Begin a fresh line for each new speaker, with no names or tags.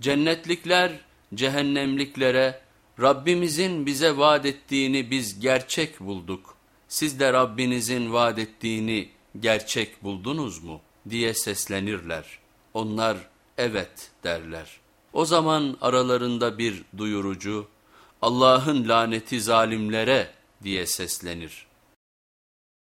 Cennetlikler cehennemliklere Rabbimizin bize vaat ettiğini biz gerçek bulduk. Siz de Rabbinizin vaat ettiğini gerçek buldunuz mu diye seslenirler. Onlar evet derler. O zaman aralarında bir duyurucu Allah'ın laneti zalimlere diye seslenir.